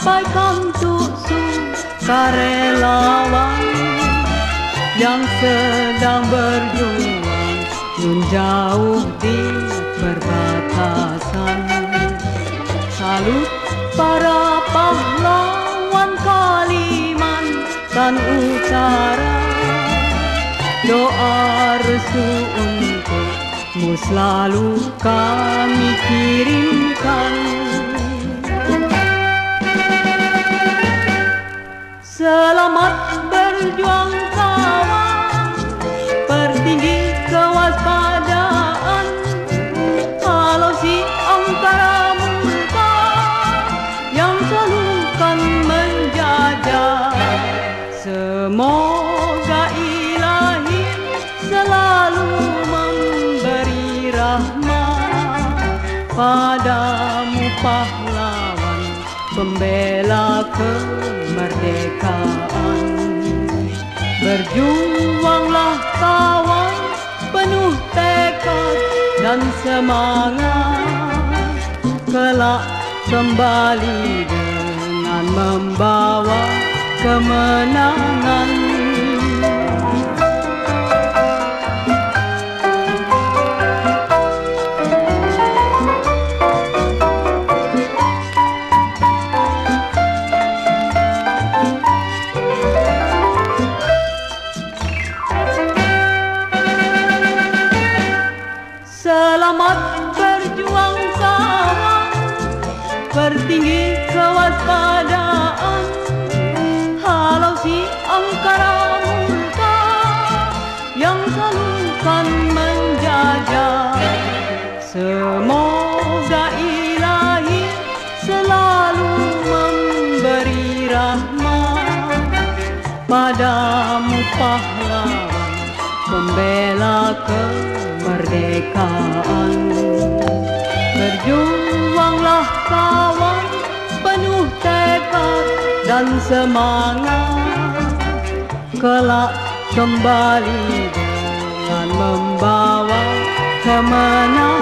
sampaikan untuk sukarelawan yang sedang berjuang nun jauh di perbatasan. Salut para pahlawan Kalimantan Utara Doa restu untukmu selalu kami kirimkan Selamat berjuang kawan Pertinggi kewaspadaan. Kalau si angkara murka Yang selalu kan menjajah Semoga ilahi selalu memberi rahmat Padamu pahlawan pembela kemerdekaan. Berjuanglah kawan penuh tekad dan semangat. Kelak kembali dengan membawa kemenangan Selamat berjuang kawan Pertinggi kewaspadaan. Halau si angkara murka Yang selalu kan menjajah. Semoga ilahi selalu memberi rahmat Padamu pahlawan pembela kemerdekaan. Berjuanglah kawan penuh tekad dan semangat. Kelak kembali dengan membawa kemenangan